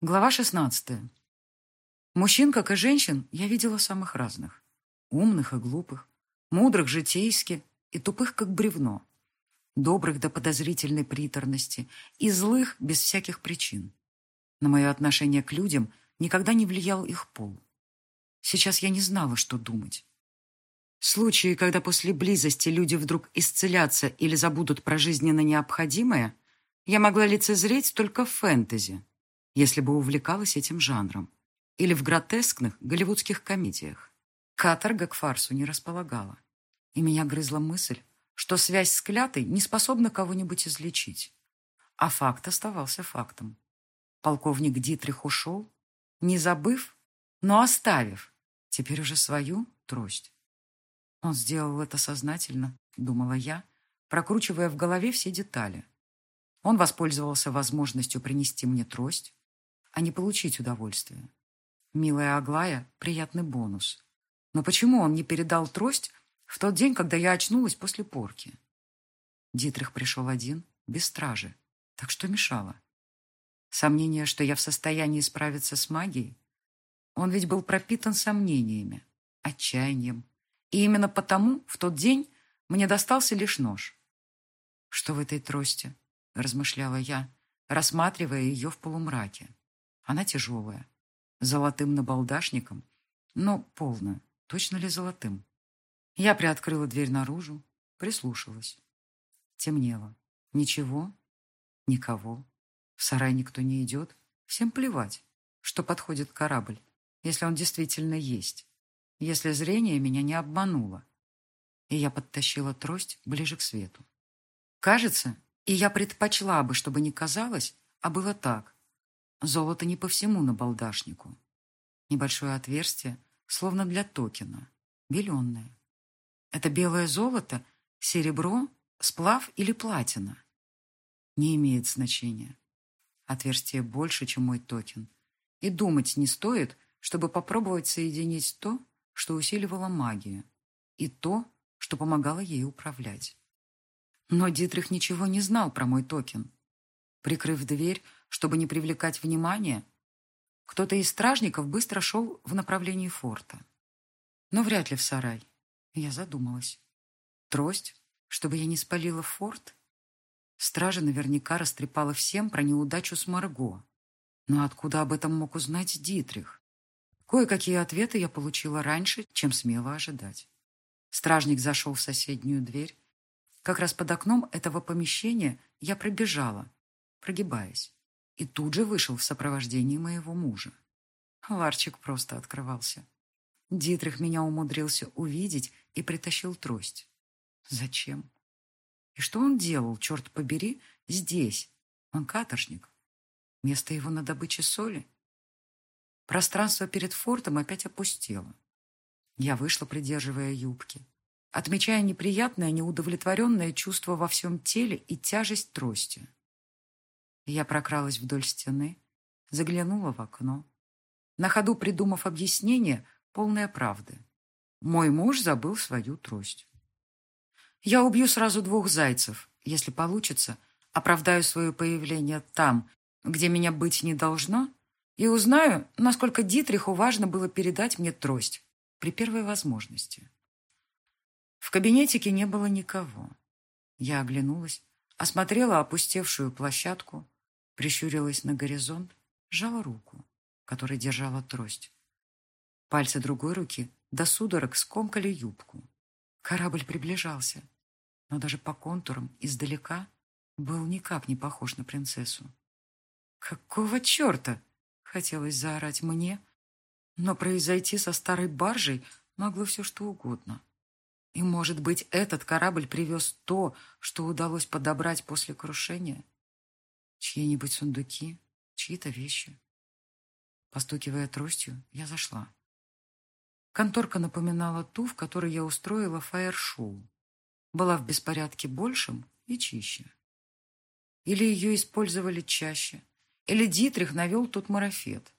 Глава 16. Мужчин, как и женщин, я видела самых разных. Умных и глупых, мудрых житейски и тупых, как бревно. Добрых до подозрительной приторности и злых без всяких причин. На мое отношение к людям никогда не влиял их пол. Сейчас я не знала, что думать. Случаи, когда после близости люди вдруг исцелятся или забудут про жизненно необходимое, я могла лицезреть только в фэнтези если бы увлекалась этим жанром, или в гротескных голливудских комедиях. Каторга к фарсу не располагала, и меня грызла мысль, что связь с клятой не способна кого-нибудь излечить. А факт оставался фактом. Полковник Дитрих ушел, не забыв, но оставив теперь уже свою трость. Он сделал это сознательно, думала я, прокручивая в голове все детали. Он воспользовался возможностью принести мне трость, а не получить удовольствие. Милая Аглая — приятный бонус. Но почему он не передал трость в тот день, когда я очнулась после порки? Дитрих пришел один, без стражи. Так что мешало? Сомнение, что я в состоянии справиться с магией? Он ведь был пропитан сомнениями, отчаянием. И именно потому в тот день мне достался лишь нож. «Что в этой трости?» — размышляла я, рассматривая ее в полумраке. Она тяжелая, золотым набалдашником, но полная, точно ли золотым. Я приоткрыла дверь наружу, прислушалась. Темнело. Ничего, никого. В сарай никто не идет. Всем плевать, что подходит корабль, если он действительно есть, если зрение меня не обмануло. И я подтащила трость ближе к свету. Кажется, и я предпочла бы, чтобы не казалось, а было так, Золото не по всему набалдашнику. Небольшое отверстие, словно для токена, беленное. Это белое золото, серебро, сплав или платина? Не имеет значения. Отверстие больше, чем мой токен. И думать не стоит, чтобы попробовать соединить то, что усиливало магию, и то, что помогало ей управлять. Но Дитрих ничего не знал про мой токен. Прикрыв дверь, чтобы не привлекать внимания, кто-то из стражников быстро шел в направлении форта. Но вряд ли в сарай. Я задумалась. Трость, чтобы я не спалила форт? Стража наверняка растрепала всем про неудачу с Марго. Но откуда об этом мог узнать Дитрих? Кое-какие ответы я получила раньше, чем смело ожидать. Стражник зашел в соседнюю дверь. Как раз под окном этого помещения я пробежала, прогибаясь и тут же вышел в сопровождении моего мужа. Ларчик просто открывался. Дитрих меня умудрился увидеть и притащил трость. Зачем? И что он делал, черт побери, здесь? Он каторжник. Место его на добыче соли? Пространство перед фортом опять опустело. Я вышла, придерживая юбки, отмечая неприятное, неудовлетворенное чувство во всем теле и тяжесть трости. Я прокралась вдоль стены, заглянула в окно. На ходу придумав объяснение, полное правды. Мой муж забыл свою трость. Я убью сразу двух зайцев, если получится, оправдаю свое появление там, где меня быть не должно, и узнаю, насколько Дитриху важно было передать мне трость при первой возможности. В кабинетике не было никого. Я оглянулась, осмотрела опустевшую площадку, прищурилась на горизонт, сжала руку, которой держала трость. Пальцы другой руки до судорог скомкали юбку. Корабль приближался, но даже по контурам издалека был никак не похож на принцессу. «Какого черта?» — хотелось заорать мне, но произойти со старой баржей могло все что угодно. И, может быть, этот корабль привез то, что удалось подобрать после крушения? Чьи-нибудь сундуки, чьи-то вещи. Постукивая тростью, я зашла. Конторка напоминала ту, в которой я устроила фаер-шоу. Была в беспорядке большим и чище. Или ее использовали чаще, или Дитрих навел тут марафет,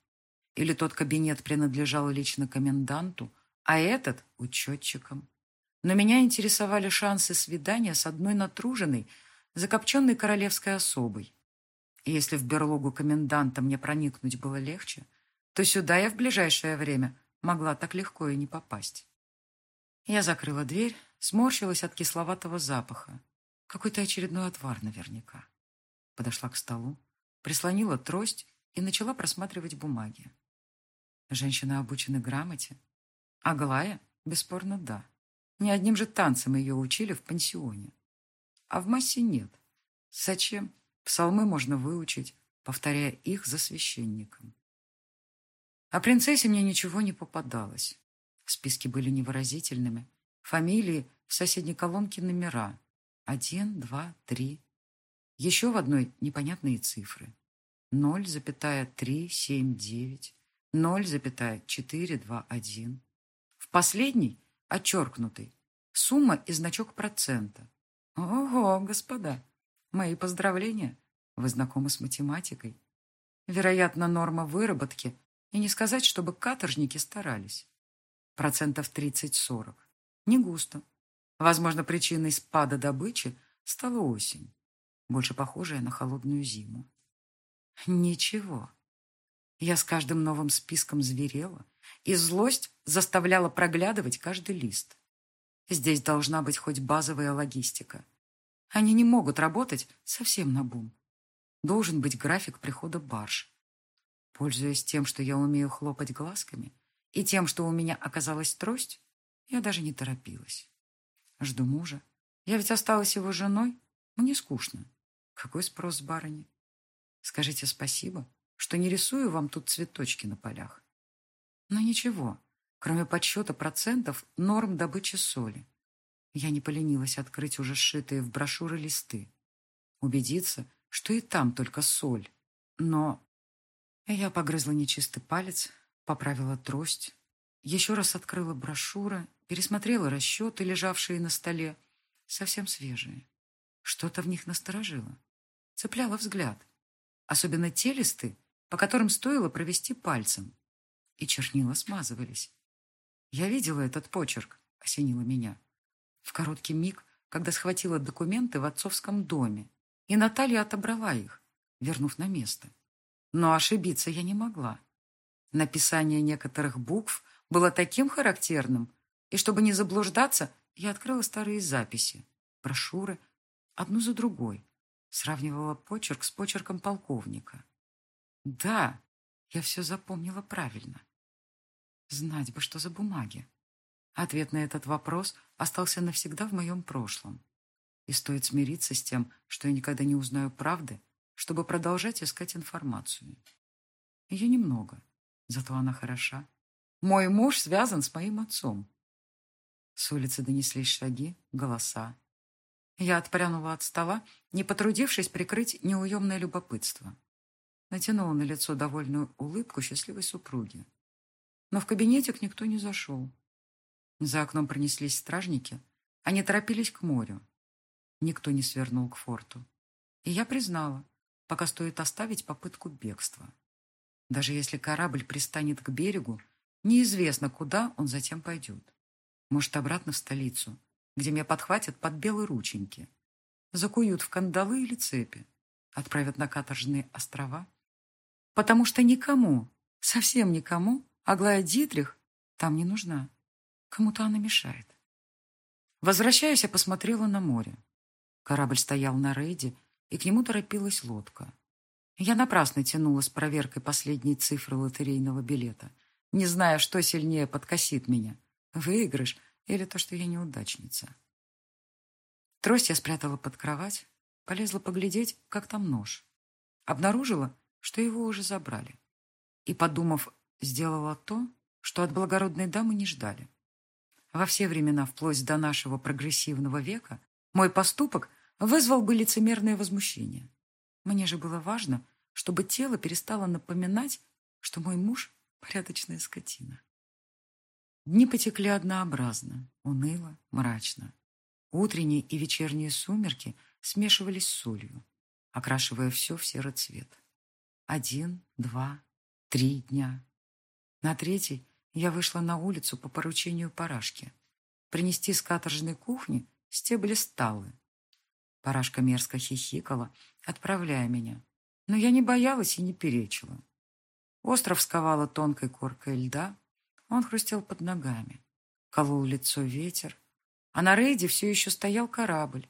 или тот кабинет принадлежал лично коменданту, а этот — учетчикам. Но меня интересовали шансы свидания с одной натруженной, закопченной королевской особой, если в берлогу коменданта мне проникнуть было легче, то сюда я в ближайшее время могла так легко и не попасть. Я закрыла дверь, сморщилась от кисловатого запаха. Какой-то очередной отвар наверняка. Подошла к столу, прислонила трость и начала просматривать бумаги. Женщина обучена грамоте. Аглая, бесспорно, да. Ни одним же танцем ее учили в пансионе. А в массе нет. Зачем? Псалмы можно выучить, повторяя их за священником. О принцессе мне ничего не попадалось. Списки были невыразительными. Фамилии в соседней колонке номера. Один, два, три. Еще в одной непонятные цифры. Ноль, запятая, три, семь, девять. Ноль, запятая, четыре, два, один. В последней, отчеркнутой, сумма и значок процента. Ого, господа, мои поздравления. Вы знакомы с математикой. Вероятно, норма выработки, и не сказать, чтобы каторжники старались. Процентов 30-40. Не густо. Возможно, причиной спада добычи стала осень, больше похожая на холодную зиму. Ничего. Я с каждым новым списком зверела, и злость заставляла проглядывать каждый лист. Здесь должна быть хоть базовая логистика. Они не могут работать совсем на бум. Должен быть график прихода барж. Пользуясь тем, что я умею хлопать глазками, и тем, что у меня оказалась трость, я даже не торопилась. Жду мужа. Я ведь осталась его женой. Мне скучно. Какой спрос с барыни? Скажите спасибо, что не рисую вам тут цветочки на полях. Но ничего, кроме подсчета процентов норм добычи соли. Я не поленилась открыть уже сшитые в брошюры листы. Убедиться, что и там только соль. Но я погрызла нечистый палец, поправила трость, еще раз открыла брошюры, пересмотрела расчеты, лежавшие на столе, совсем свежие. Что-то в них насторожило, цепляло взгляд. Особенно те листы, по которым стоило провести пальцем. И чернила смазывались. Я видела этот почерк, осенило меня. В короткий миг, когда схватила документы в отцовском доме, и Наталья отобрала их, вернув на место. Но ошибиться я не могла. Написание некоторых букв было таким характерным, и чтобы не заблуждаться, я открыла старые записи, брошюры, одну за другой, сравнивала почерк с почерком полковника. Да, я все запомнила правильно. Знать бы, что за бумаги. Ответ на этот вопрос остался навсегда в моем прошлом. И стоит смириться с тем, что я никогда не узнаю правды, чтобы продолжать искать информацию. Ее немного, зато она хороша. Мой муж связан с моим отцом. С улицы донеслись шаги, голоса. Я отпрянула от стола, не потрудившись прикрыть неуемное любопытство. Натянула на лицо довольную улыбку счастливой супруги. Но в кабинетик никто не зашел. За окном пронеслись стражники. Они торопились к морю. Никто не свернул к форту. И я признала, пока стоит оставить попытку бегства. Даже если корабль пристанет к берегу, неизвестно, куда он затем пойдет. Может, обратно в столицу, где меня подхватят под белые рученьки, закуют в кандалы или цепи, отправят на каторжные острова. Потому что никому, совсем никому, Аглая Дитрих там не нужна. Кому-то она мешает. Возвращаясь, я посмотрела на море. Корабль стоял на рейде, и к нему торопилась лодка. Я напрасно тянула с проверкой последней цифры лотерейного билета, не зная, что сильнее подкосит меня — выигрыш или то, что я неудачница. Трость я спрятала под кровать, полезла поглядеть, как там нож. Обнаружила, что его уже забрали. И, подумав, сделала то, что от благородной дамы не ждали. Во все времена, вплоть до нашего прогрессивного века, мой поступок вызвал бы лицемерное возмущение. Мне же было важно, чтобы тело перестало напоминать, что мой муж — порядочная скотина. Дни потекли однообразно, уныло, мрачно. Утренние и вечерние сумерки смешивались с солью, окрашивая все в серый цвет. Один, два, три дня. На третий я вышла на улицу по поручению Парашки. Принести с каторжной кухни стебли сталы, Парашка мерзко хихикала, отправляя меня. Но я не боялась и не перечила. Остров сковала тонкой коркой льда, он хрустел под ногами. Колол лицо ветер, а на рейде все еще стоял корабль,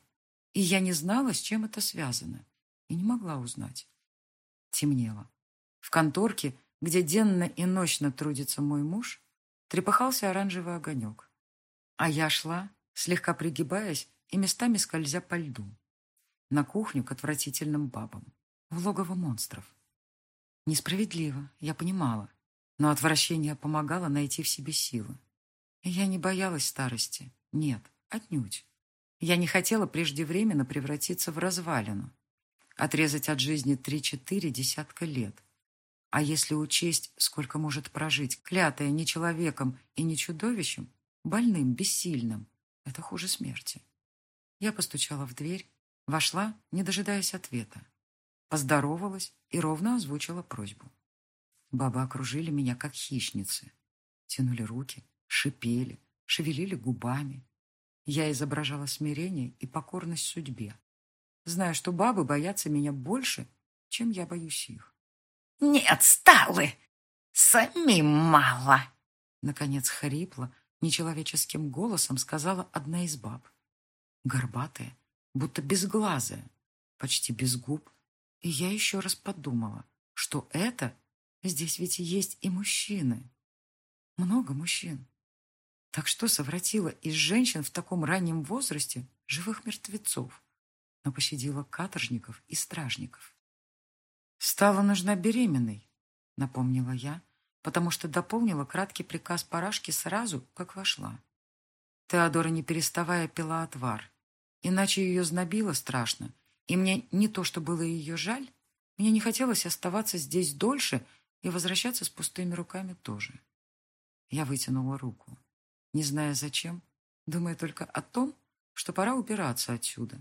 и я не знала, с чем это связано, и не могла узнать. Темнело. В конторке, где денно и ночно трудится мой муж, трепыхался оранжевый огонек. А я шла, слегка пригибаясь и местами скользя по льду, на кухню к отвратительным бабам, в логово монстров. Несправедливо, я понимала, но отвращение помогало найти в себе силы. И я не боялась старости, нет, отнюдь. Я не хотела преждевременно превратиться в развалину, отрезать от жизни три-четыре десятка лет. А если учесть, сколько может прожить, клятая не человеком и не чудовищем, больным, бессильным, это хуже смерти. Я постучала в дверь, вошла, не дожидаясь ответа. Поздоровалась и ровно озвучила просьбу. Бабы окружили меня, как хищницы. Тянули руки, шипели, шевелили губами. Я изображала смирение и покорность судьбе, зная, что бабы боятся меня больше, чем я боюсь их. «Нет, сталы! Самим мало!» Наконец хрипло, нечеловеческим голосом сказала одна из баб. Горбатая, будто безглазая, почти без губ. И я еще раз подумала, что это здесь ведь есть и мужчины. Много мужчин. Так что совратила из женщин в таком раннем возрасте живых мертвецов, но пощадила каторжников и стражников. «Стала нужна беременной», — напомнила я, потому что дополнила краткий приказ Парашки сразу, как вошла. Теодора, не переставая, пила отвар. Иначе ее знобило страшно, и мне не то, что было ее жаль, мне не хотелось оставаться здесь дольше и возвращаться с пустыми руками тоже. Я вытянула руку, не зная зачем, думая только о том, что пора убираться отсюда,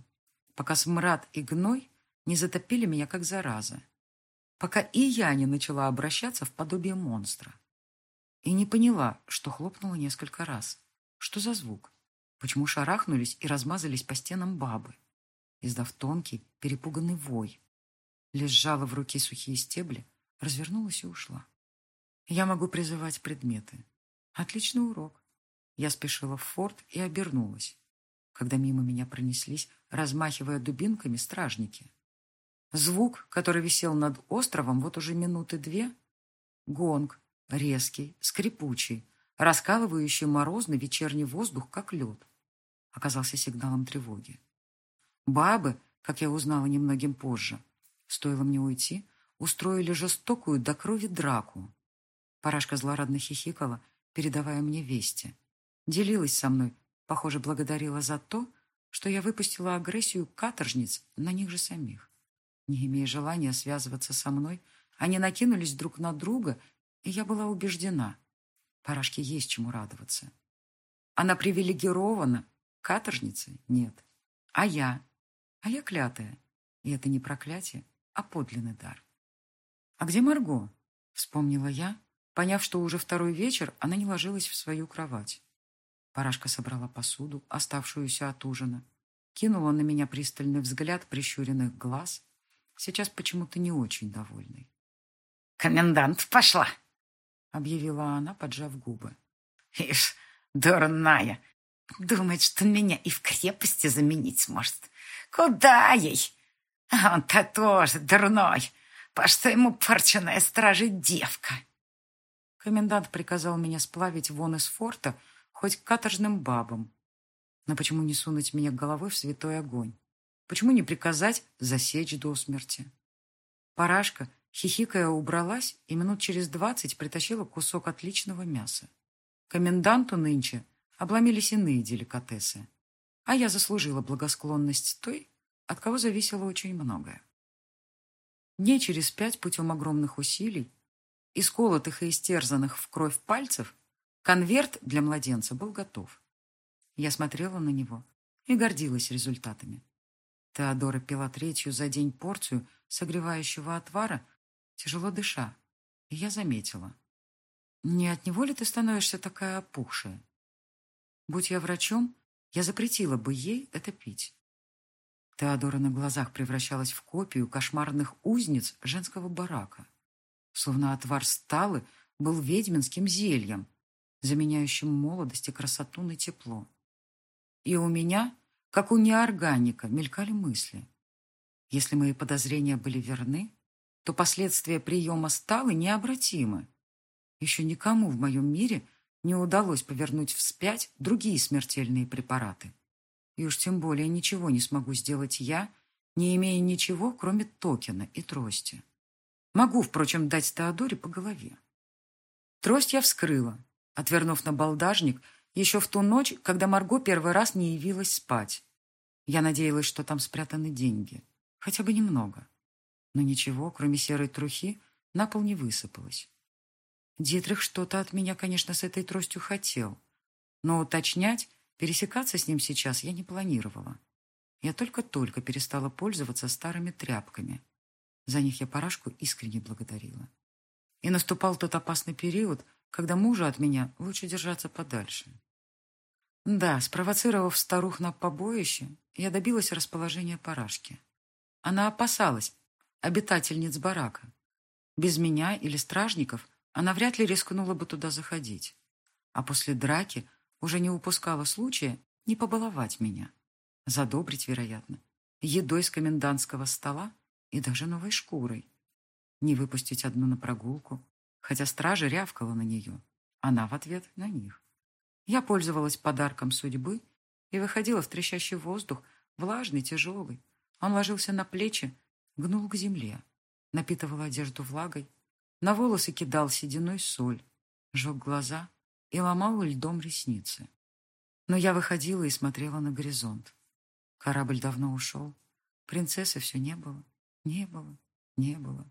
пока смрад и гной не затопили меня как зараза пока и я не начала обращаться в подобие монстра. И не поняла, что хлопнула несколько раз. Что за звук? Почему шарахнулись и размазались по стенам бабы, издав тонкий, перепуганный вой? Лишь сжала в руки сухие стебли, развернулась и ушла. Я могу призывать предметы. Отличный урок. Я спешила в форт и обернулась, когда мимо меня пронеслись, размахивая дубинками, стражники. Звук, который висел над островом вот уже минуты две, гонг, резкий, скрипучий, раскалывающий морозный вечерний воздух, как лед, оказался сигналом тревоги. Бабы, как я узнала немногим позже, стоило мне уйти, устроили жестокую до крови драку. Парашка злорадно хихикала, передавая мне вести. Делилась со мной, похоже, благодарила за то, что я выпустила агрессию каторжниц на них же самих. Не имея желания связываться со мной, они накинулись друг на друга, и я была убеждена. Парашке есть чему радоваться. Она привилегирована, каторжницы нет. А я? А я клятая. И это не проклятие, а подлинный дар. «А где Марго?» — вспомнила я, поняв, что уже второй вечер она не ложилась в свою кровать. Парашка собрала посуду, оставшуюся от ужина, кинула на меня пристальный взгляд прищуренных глаз сейчас почему-то не очень довольной. «Комендант пошла!» — объявила она, поджав губы. «Ишь, дурная! Думает, что меня и в крепости заменить сможет. Куда ей? А он-то тоже дурной. По что ему порченная стражи девка?» Комендант приказал меня сплавить вон из форта хоть к каторжным бабам. Но почему не сунуть меня головой в святой огонь? Почему не приказать засечь до смерти? Парашка, хихикая, убралась и минут через двадцать притащила кусок отличного мяса. Коменданту нынче обломились иные деликатесы, а я заслужила благосклонность той, от кого зависело очень многое. Дней через пять путем огромных усилий, исколотых и истерзанных в кровь пальцев, конверт для младенца был готов. Я смотрела на него и гордилась результатами. Теодора пила третью за день порцию согревающего отвара, тяжело дыша, и я заметила. Не от него ли ты становишься такая опухшая? Будь я врачом, я запретила бы ей это пить. Теодора на глазах превращалась в копию кошмарных узниц женского барака. Словно отвар сталы был ведьминским зельем, заменяющим молодость и красоту на тепло. И у меня, как у неорганика, мелькали мысли. Если мои подозрения были верны, то последствия приема сталы необратимы. Еще никому в моем мире не удалось повернуть вспять другие смертельные препараты. И уж тем более ничего не смогу сделать я, не имея ничего, кроме токена и трости. Могу, впрочем, дать Теодоре по голове. Трость я вскрыла, отвернув на балдажник еще в ту ночь, когда Марго первый раз не явилась спать. Я надеялась, что там спрятаны деньги. Хотя бы немного. Но ничего, кроме серой трухи, на пол не высыпалось. Дитрих что-то от меня, конечно, с этой тростью хотел. Но уточнять, Пересекаться с ним сейчас я не планировала. Я только-только перестала пользоваться старыми тряпками. За них я Парашку искренне благодарила. И наступал тот опасный период, когда мужу от меня лучше держаться подальше. Да, спровоцировав старух на побоище, я добилась расположения Парашки. Она опасалась обитательниц барака. Без меня или стражников она вряд ли рискнула бы туда заходить. А после драки уже не упускала случая не побаловать меня. Задобрить, вероятно, едой с комендантского стола и даже новой шкурой. Не выпустить одну на прогулку, хотя стража рявкала на нее, она в ответ на них. Я пользовалась подарком судьбы и выходила в трещащий воздух, влажный, тяжелый. Он ложился на плечи, гнул к земле, напитывал одежду влагой, на волосы кидал сединой соль, жег глаза и ломал льдом ресницы. Но я выходила и смотрела на горизонт. Корабль давно ушел. Принцессы все не было, не было, не было.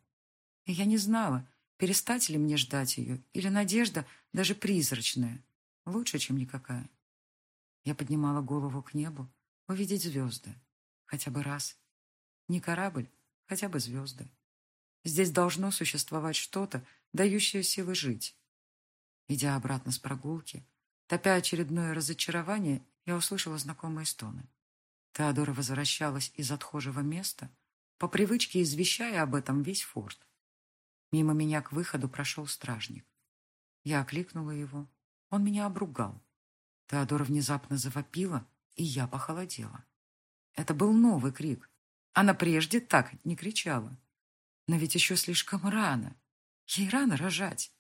И я не знала, перестать ли мне ждать ее, или надежда, даже призрачная, лучше, чем никакая. Я поднимала голову к небу, увидеть звезды. Хотя бы раз. Не корабль, хотя бы звезды. Здесь должно существовать что-то, дающее силы жить. Идя обратно с прогулки, топя очередное разочарование, я услышала знакомые стоны. Теодора возвращалась из отхожего места, по привычке извещая об этом весь форт. Мимо меня к выходу прошел стражник. Я окликнула его. Он меня обругал. Теодора внезапно завопила, и я похолодела. Это был новый крик. Она прежде так не кричала. Но ведь еще слишком рано. Ей рано рожать.